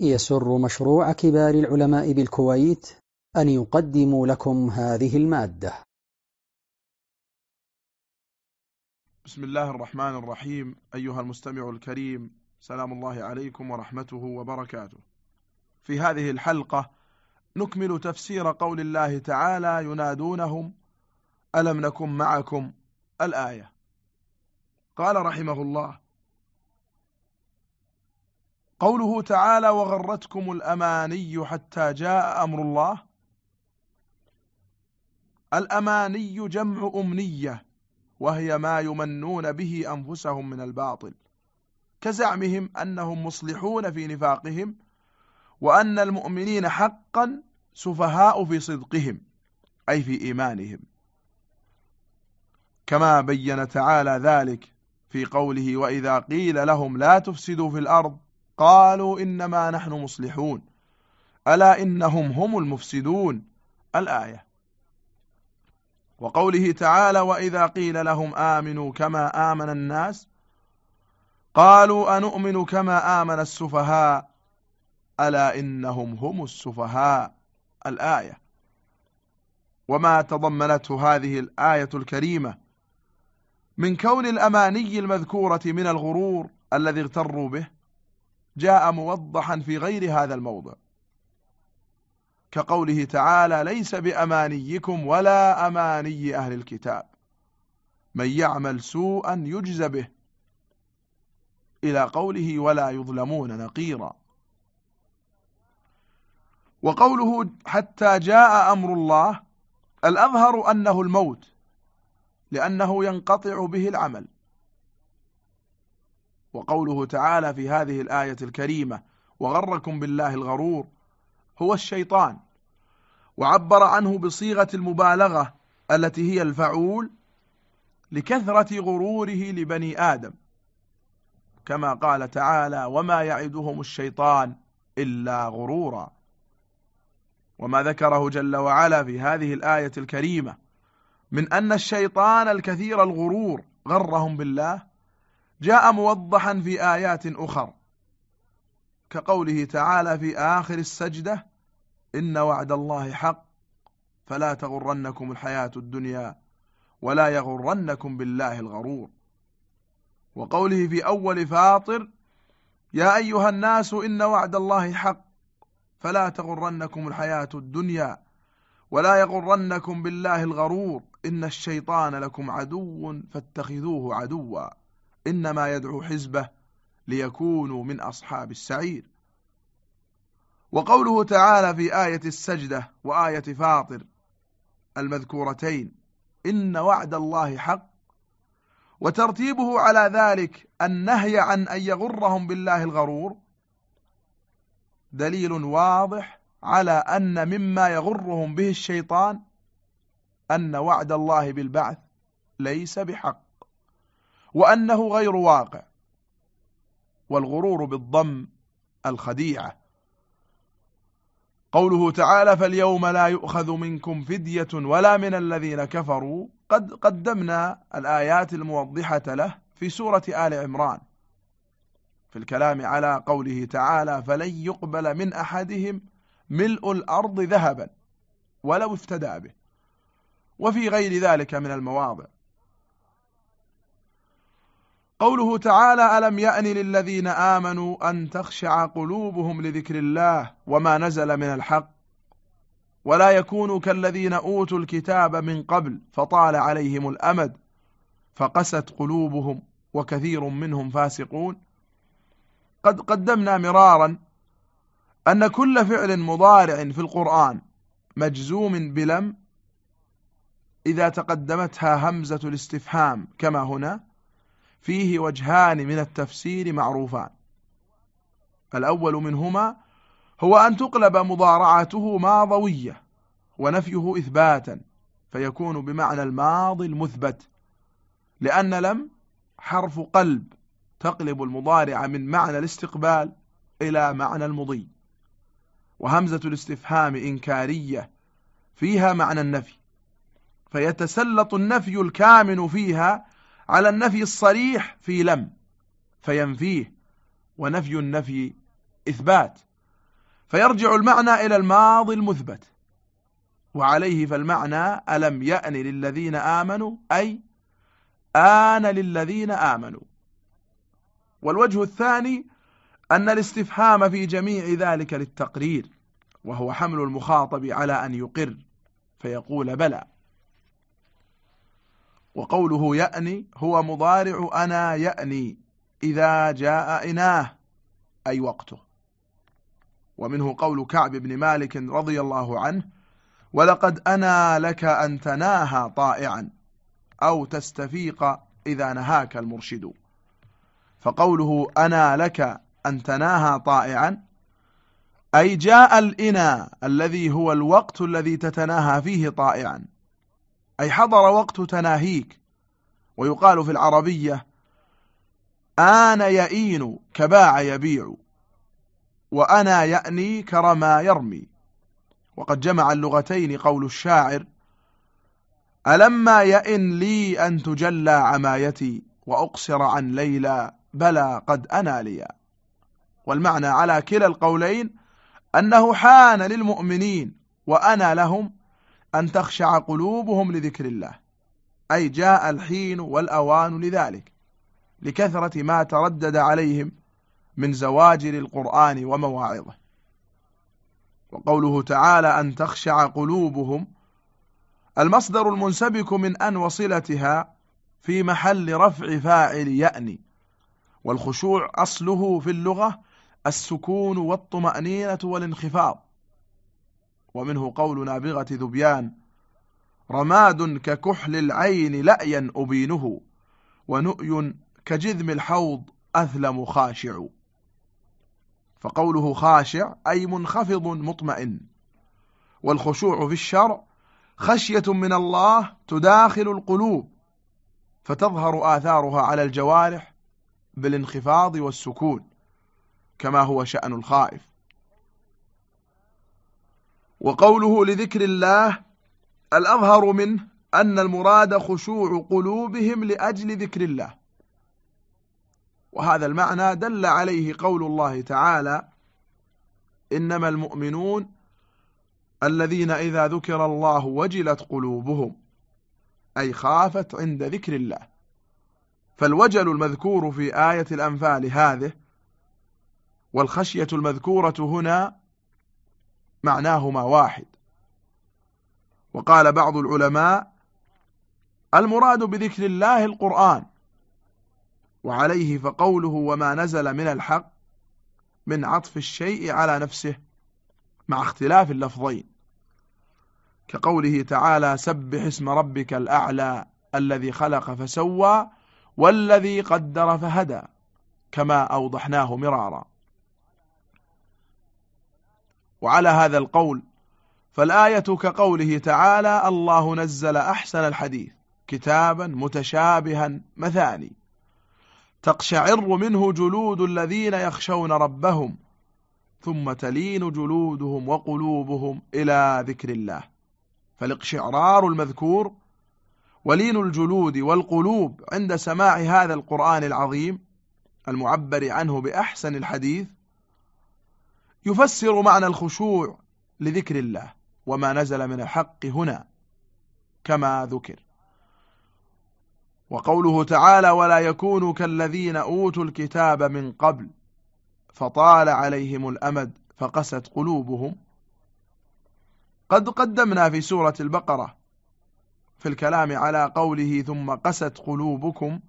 يسر مشروع كبار العلماء بالكويت أن يقدم لكم هذه المادة. بسم الله الرحمن الرحيم. أيها المستمع الكريم سلام الله عليكم ورحمته وبركاته. في هذه الحلقة نكمل تفسير قول الله تعالى ينادونهم ألم نكن معكم؟ الآية. قال رحمه الله قوله تعالى وغرتكم الأماني حتى جاء أمر الله. الأماني جمع أمنية وهي ما يمنون به أنفسهم من الباطل كزعمهم أنهم مصلحون في نفاقهم وأن المؤمنين حقا سفهاء في صدقهم أي في إيمانهم. كما بين تعالى ذلك في قوله وإذا قيل لهم لا تفسدوا في الأرض قالوا إنما نحن مصلحون. ألا إنهم هم المفسدون؟ الآية. وقوله تعالى وإذا قيل لهم آمنوا كما آمن الناس قالوا أنؤمن كما آمن السفهاء؟ ألا إنهم هم السفهاء؟ الآية. وما تضمنته هذه الآية الكريمة؟ من كون الأماني المذكورة من الغرور الذي اغتروا به جاء موضحا في غير هذا الموضع. كقوله تعالى ليس بأمانيكم ولا أماني أهل الكتاب. من يعمل سوءا يجز به. إلى قوله ولا يظلمون نقيرا. وقوله حتى جاء أمر الله الأظهر أنه الموت لأنه ينقطع به العمل. وقوله تعالى في هذه الآية الكريمة وغركم بالله الغرور هو الشيطان. وعبر عنه بصيغة المبالغة التي هي الفعول لكثرة غروره لبني آدم. كما قال تعالى وما يعدهم الشيطان إلا غرورا وما ذكره جل وعلا في هذه الآية الكريمة من أن الشيطان الكثير الغرور غرهم بالله جاء موضحا في آيات أخر كقوله تعالى في آخر السجدة إن وعد الله حق فلا تغرنكم الحياة الدنيا ولا يغرنكم بالله الغرور. وقوله في أول فاطر يا أيها الناس إن وعد الله حق فلا تغرنكم الحياة الدنيا ولا يغرنكم بالله الغرور إن الشيطان لكم عدو فاتخذوه عدوا. إنما يدعو حزبه ليكونوا من أصحاب السعير. وقوله تعالى في آية السجدة وآية فاطر المذكورتين إن وعد الله حق. وترتيبه على ذلك النهي عن أن يغرهم بالله الغرور. دليل واضح على أن مما يغرهم به الشيطان أن وعد الله بالبعث ليس بحق. وأنه غير واقع. والغرور بالضم الخديعة. قوله تعالى فاليوم لا يؤخذ منكم فدية ولا من الذين كفروا. قد قدمنا الآيات الموضحة له في سورة آل عمران. في الكلام على قوله تعالى فلن يقبل من أحدهم ملء الأرض ذهبا ولو افتدى به. وفي غير ذلك من المواضع. قوله تعالى ألم يأن للذين آمنوا أن تخشع قلوبهم لذكر الله وما نزل من الحق ولا يكونوا كالذين أوتوا الكتاب من قبل فطال عليهم الأمد فقست قلوبهم وكثير منهم فاسقون قد قدمنا مرارا أن كل فعل مضارع في القرآن مجزوم بلم إذا تقدمتها همزة الاستفهام كما هنا فيه وجهان من التفسير معروفان. الأول منهما هو أن تقلب مضارعته ماضوية ونفيه إثباتا فيكون بمعنى الماضي المثبت لأن لم حرف قلب تقلب المضارع من معنى الاستقبال إلى معنى المضي. وهمزة الاستفهام إنكارية فيها معنى النفي فيتسلط النفي الكامن فيها على النفي الصريح في لم فينفيه ونفي النفي إثبات. فيرجع المعنى إلى الماضي المثبت وعليه فالمعنى ألم يأن للذين آمنوا؟ أي آن للذين آمنوا. والوجه الثاني أن الاستفهام في جميع ذلك للتقرير وهو حمل المخاطب على أن يقر فيقول بلى. وقوله يأني هو مضارع أنا يأني إذا جاء إناه أي وقته. ومنه قول كعب بن مالك رضي الله عنه ولقد أنا لك أن تناهى طائعا أو تستفيق إذا نهاك المرشد. فقوله أنا لك أن تناهى طائعا أي جاء الإنا الذي هو الوقت الذي تتناهى فيه طائعا. أي حضر وقت تناهيك. ويقال في العربية آن يئين كباع يبيع وأنا يأني كرما يرمي. وقد جمع اللغتين قول الشاعر ألما يئن لي أن تجلى عمايتي وأقصر عن ليلى بلى قد أنا لي والمعنى على كلا القولين أنه حان للمؤمنين وأنا لهم أن تخشع قلوبهم لذكر الله. أي جاء الحين والأوان لذلك. لكثرة ما تردد عليهم من زواجر القرآن ومواعظه. وقوله تعالى أن تخشع قلوبهم. المصدر المنسبك من أن وصلتها في محل رفع فاعل يأني. والخشوع أصله في اللغة السكون والطمأنينة والانخفاض. ومنه قول نابغة ذبيان رماد ككحل العين لأيا أبينه ونؤي كجذم الحوض أثلم خاشع. فقوله خاشع أي منخفض مطمئن. والخشوع في الشرع خشية من الله تداخل القلوب فتظهر آثارها على الجوارح بالانخفاض والسكون كما هو شأن الخائف. وقوله لذكر الله الأظهر منه أن المراد خشوع قلوبهم لأجل ذكر الله. وهذا المعنى دل عليه قول الله تعالى إنما المؤمنون الذين إذا ذكر الله وجلت قلوبهم أي خافت عند ذكر الله. فالوجل المذكور في آية الأنفال هذه والخشية المذكورة هنا معناهما واحد. وقال بعض العلماء المراد بذكر الله القرآن وعليه فقوله وما نزل من الحق من عطف الشيء على نفسه مع اختلاف اللفظين. كقوله تعالى سبح اسم ربك الأعلى الذي خلق فسوى والذي قدر فهدى كما أوضحناه مرارا. وعلى هذا القول فالآية كقوله تعالى الله نزل أحسن الحديث كتابا متشابها مثاني تقشعر منه جلود الذين يخشون ربهم ثم تلين جلودهم وقلوبهم إلى ذكر الله. فالاقشعرار المذكور ولين الجلود والقلوب عند سماع هذا القرآن العظيم المعبر عنه بأحسن الحديث يفسر معنى الخشوع لذكر الله وما نزل من الحق هنا كما ذكر. وقوله تعالى ولا يكونوا كالذين أوتوا الكتاب من قبل فطال عليهم الأمد فقست قلوبهم. قد قدمنا في سورة البقرة في الكلام على قوله ثم قست قلوبكم.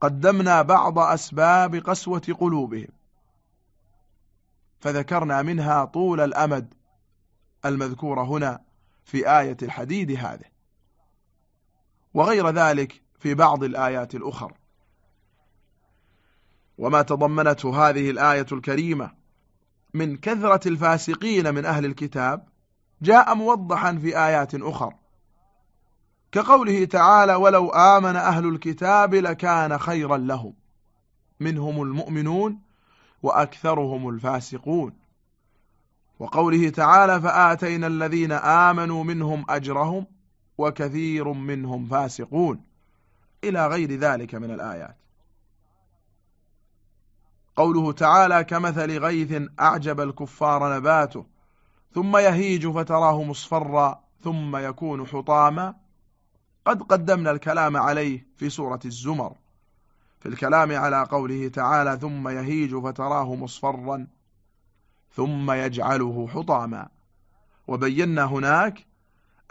قدمنا بعض أسباب قسوة قلوبهم. فذكرنا منها طول الأمد المذكور هنا في آية الحديد هذه. وغير ذلك في بعض الآيات الأخر. وما تضمنته هذه الآية الكريمة من كثرة الفاسقين من أهل الكتاب جاء موضحا في آيات أخر. كقوله تعالى ولو آمن أهل الكتاب لكان خيرا لهم. منهم المؤمنون وأكثرهم الفاسقون. وقوله تعالى فآتينا الذين آمنوا منهم أجرهم وكثير منهم فاسقون. إلى غير ذلك من الآيات. قوله تعالى كمثل غيث أعجب الكفار نباته ثم يهيج فتراه مصفرا ثم يكون حطاما. قد قدمنا الكلام عليه في سورة الزمر. في الكلام على قوله تعالى ثم يهيج فتراه مصفرا ثم يجعله حطاما. وبينا هناك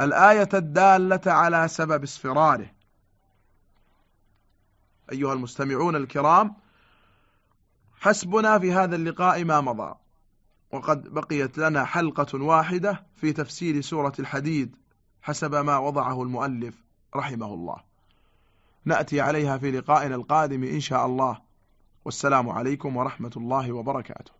الآية الدالة على سبب اصفراره. أيها المستمعون الكرام حسبنا في هذا اللقاء ما مضى وقد بقيت لنا حلقة واحدة في تفسير سورة الحديد حسب ما وضعه المؤلف رحمه الله. نأتي عليها في لقائنا القادم إن شاء الله. والسلام عليكم ورحمة الله وبركاته.